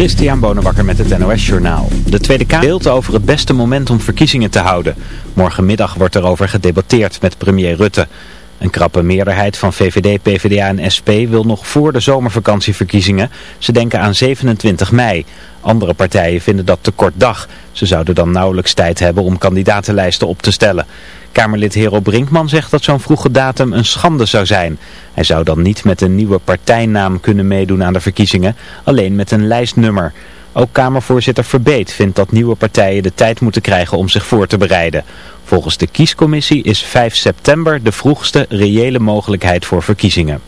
Christian Bonenbakker met het NOS Journaal. De Tweede Kamer deelt over het beste moment om verkiezingen te houden. Morgenmiddag wordt erover gedebatteerd met premier Rutte. Een krappe meerderheid van VVD, PVDA en SP wil nog voor de zomervakantieverkiezingen. Ze denken aan 27 mei. Andere partijen vinden dat te kort dag. Ze zouden dan nauwelijks tijd hebben om kandidatenlijsten op te stellen. Kamerlid Hero Brinkman zegt dat zo'n vroege datum een schande zou zijn. Hij zou dan niet met een nieuwe partijnaam kunnen meedoen aan de verkiezingen, alleen met een lijstnummer. Ook Kamervoorzitter Verbeet vindt dat nieuwe partijen de tijd moeten krijgen om zich voor te bereiden. Volgens de kiescommissie is 5 september de vroegste reële mogelijkheid voor verkiezingen.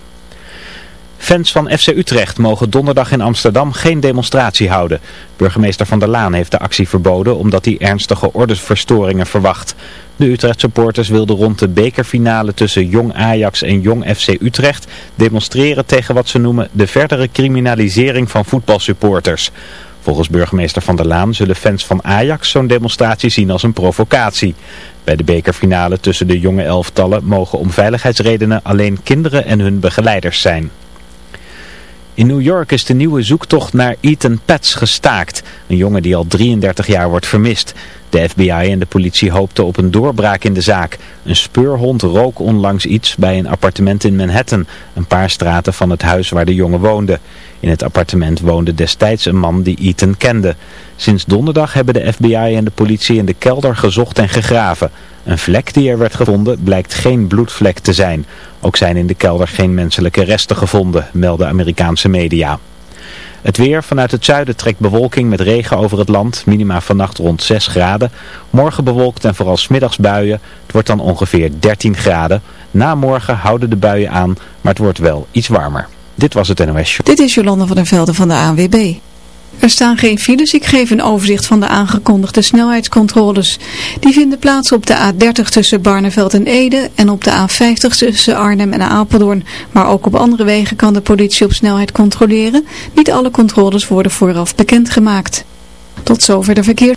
Fans van FC Utrecht mogen donderdag in Amsterdam geen demonstratie houden. Burgemeester Van der Laan heeft de actie verboden omdat hij ernstige ordesverstoringen verwacht. De Utrecht supporters wilden rond de bekerfinale tussen Jong Ajax en Jong FC Utrecht demonstreren tegen wat ze noemen de verdere criminalisering van voetbalsupporters. Volgens burgemeester Van der Laan zullen fans van Ajax zo'n demonstratie zien als een provocatie. Bij de bekerfinale tussen de jonge elftallen mogen om veiligheidsredenen alleen kinderen en hun begeleiders zijn. In New York is de nieuwe zoektocht naar Ethan Pets gestaakt, een jongen die al 33 jaar wordt vermist. De FBI en de politie hoopten op een doorbraak in de zaak. Een speurhond rook onlangs iets bij een appartement in Manhattan, een paar straten van het huis waar de jongen woonde. In het appartement woonde destijds een man die Ethan kende. Sinds donderdag hebben de FBI en de politie in de kelder gezocht en gegraven. Een vlek die er werd gevonden blijkt geen bloedvlek te zijn. Ook zijn in de kelder geen menselijke resten gevonden, melden Amerikaanse media. Het weer vanuit het zuiden trekt bewolking met regen over het land. Minima vannacht rond 6 graden. Morgen bewolkt en vooral smiddags buien. Het wordt dan ongeveer 13 graden. Na morgen houden de buien aan, maar het wordt wel iets warmer. Dit was het NOS Show. Dit is Jolanda van der Velden van de ANWB. Er staan geen files, ik geef een overzicht van de aangekondigde snelheidscontroles. Die vinden plaats op de A30 tussen Barneveld en Ede en op de A50 tussen Arnhem en Apeldoorn. Maar ook op andere wegen kan de politie op snelheid controleren. Niet alle controles worden vooraf bekendgemaakt. Tot zover de verkeer.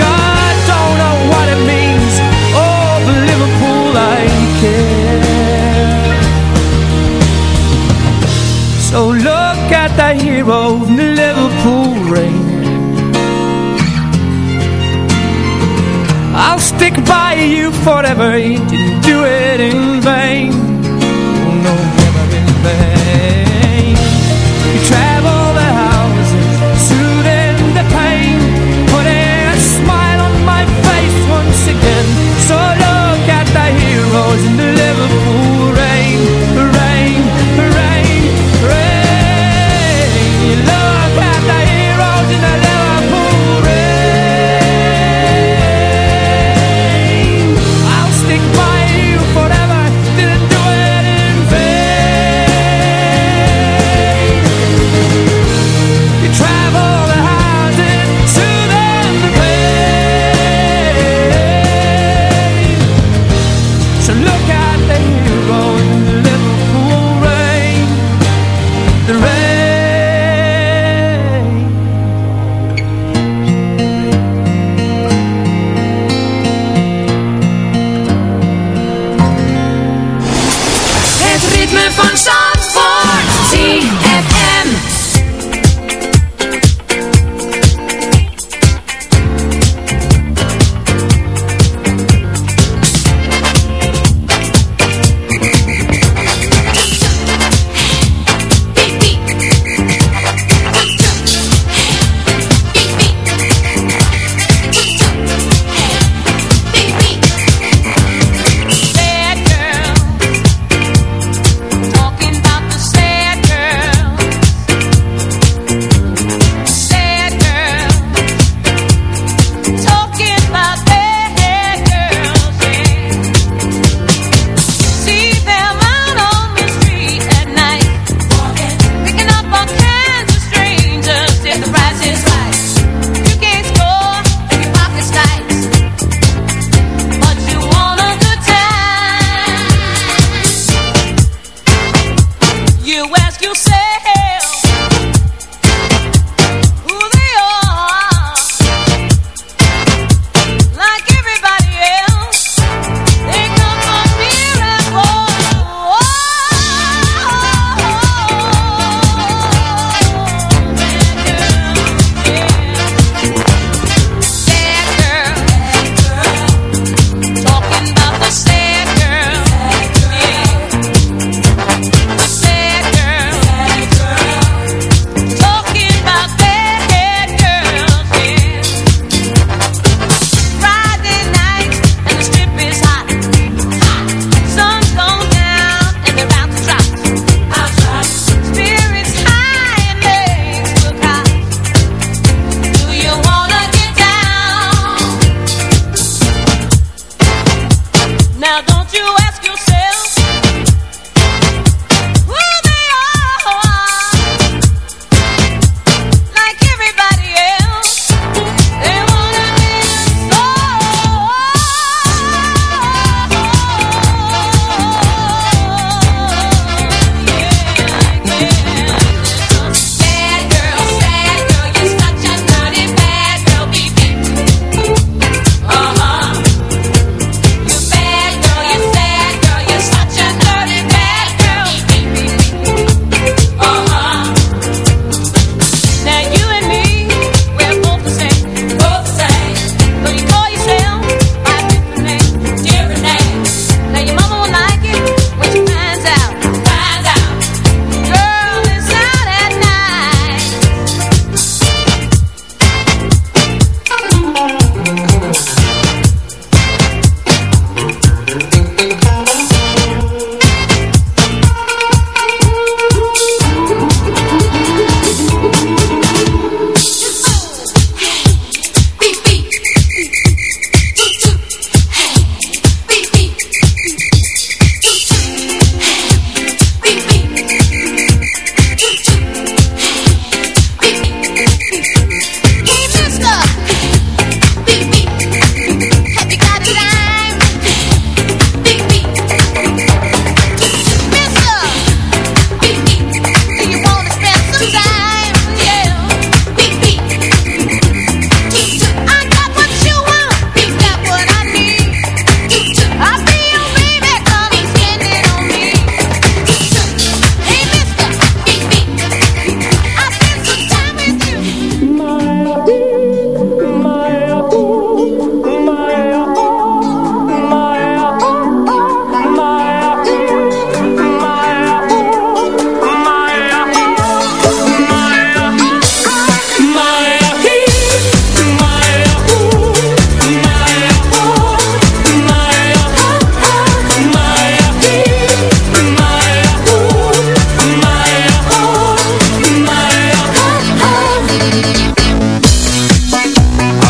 Never eaten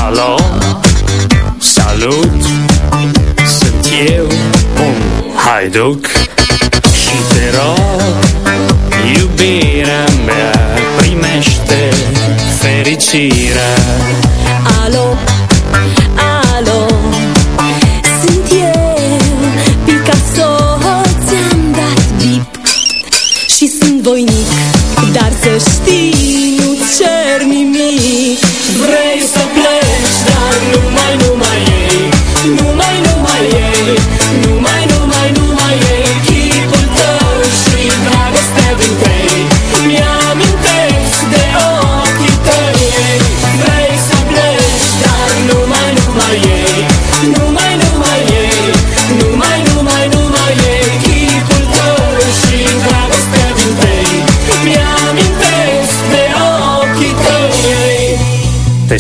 Alo? Salut! Sunt eu, un haiduc Și te rog, iubirea mea Primește fericirea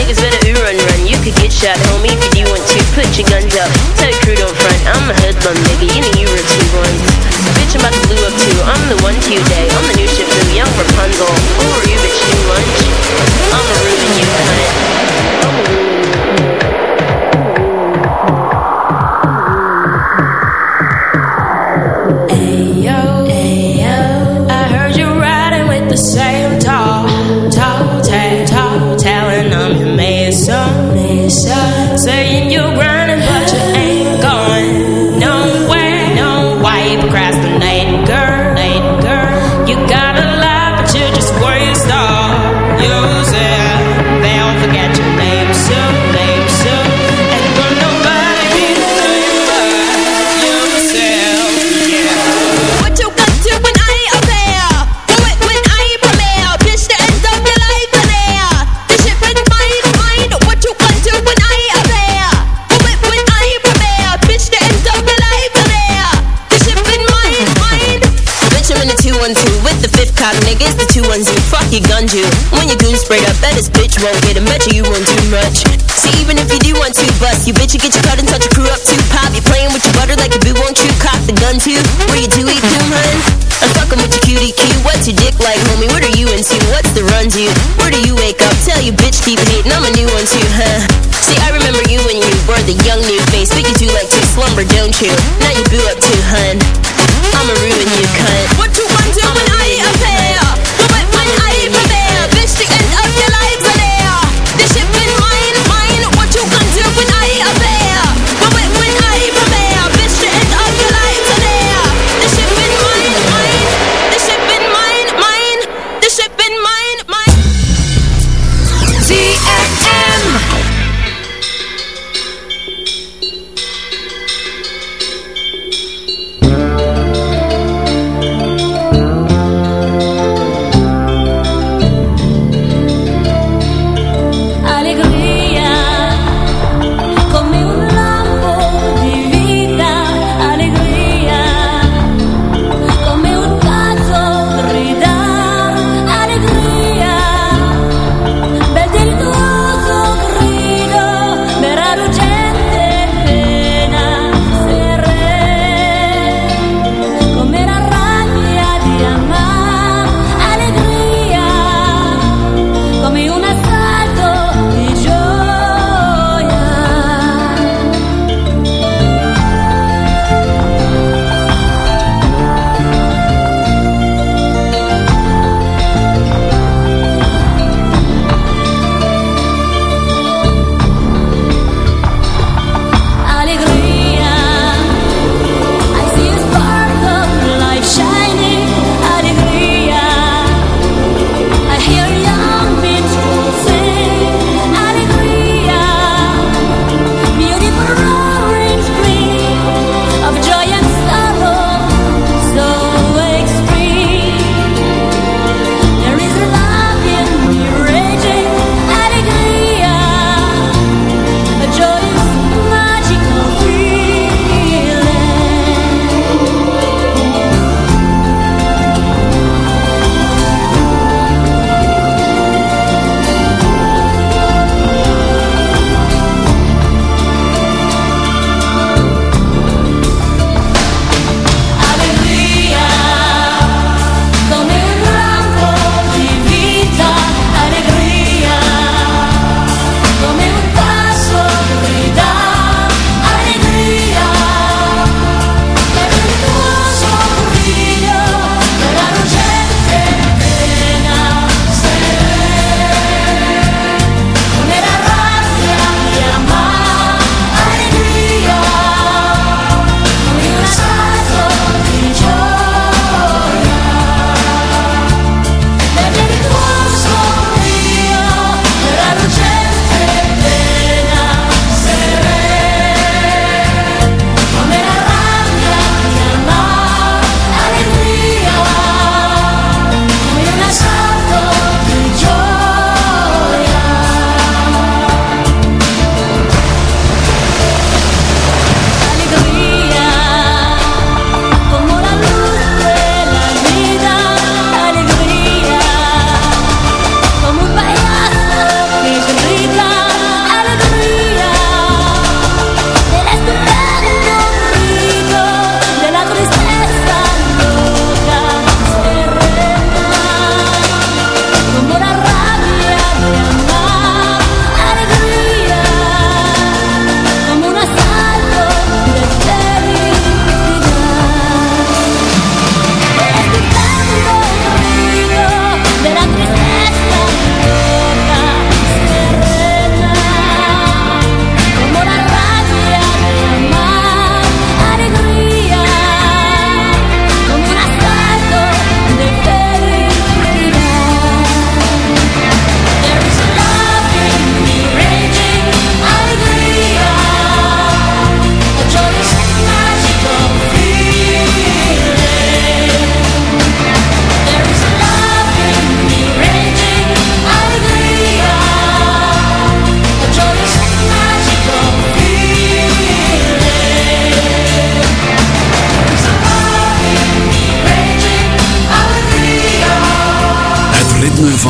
Niggas better ooh run run. You could get shot, homie, if you do want to. Put your guns up. Tell your crew don't front. I'm a hoodlum, nigga. You know you were two ones. Bitch, I'm about to blue up too. I'm the one to day. I'm the new ship new young Rapunzel. Who are you, bitch? New lunch? I'ma ruin you, cunt. Too. Where you do eat doom, hun? I'm fucking with your cutie cue. What's your dick like, homie? What are you into? What's the run to? Where do you wake up? Tell you bitch keep hating. I'm a new one too, huh? See, I remember you when you were the young new face. But you do like to slumber, don't you? Now you boo up too, hun. I'ma ruin you, cunt.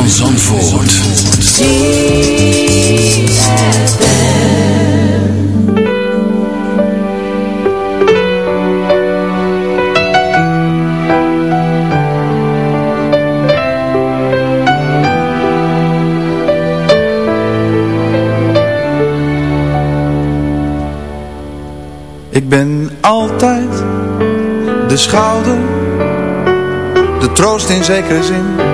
Zandvoort. Ik ben altijd de schouder, de troost in zekere zin.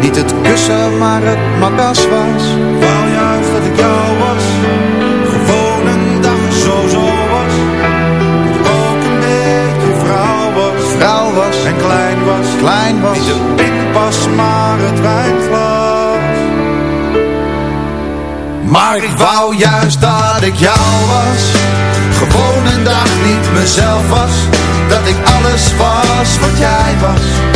niet het kussen maar het makas was. Wou juist dat ik jou was, gewoon een dag zo zo was. Dat ik ook een beetje vrouw was, vrouw was en klein was, klein was. Niet de pinpas maar het wijnglas. Maar ik wou juist dat ik jou was Gewoon een dag niet mezelf was Dat ik alles was wat jij was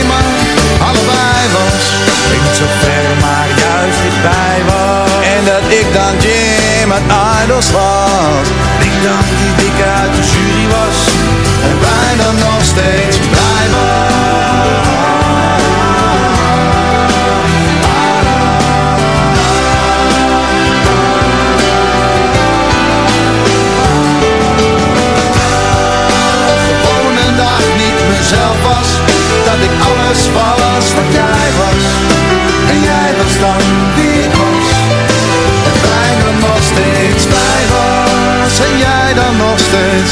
zo ver, maar juist dichtbij was. En dat ik dan Jim uit Idols was. Ik dan die dikke uit de jury was. En bijna nog steeds blij niet mezelf was Dat ik alles was wat jij was. En jij was dan wie ik was. En bijna nog steeds blij was. En jij dan nog steeds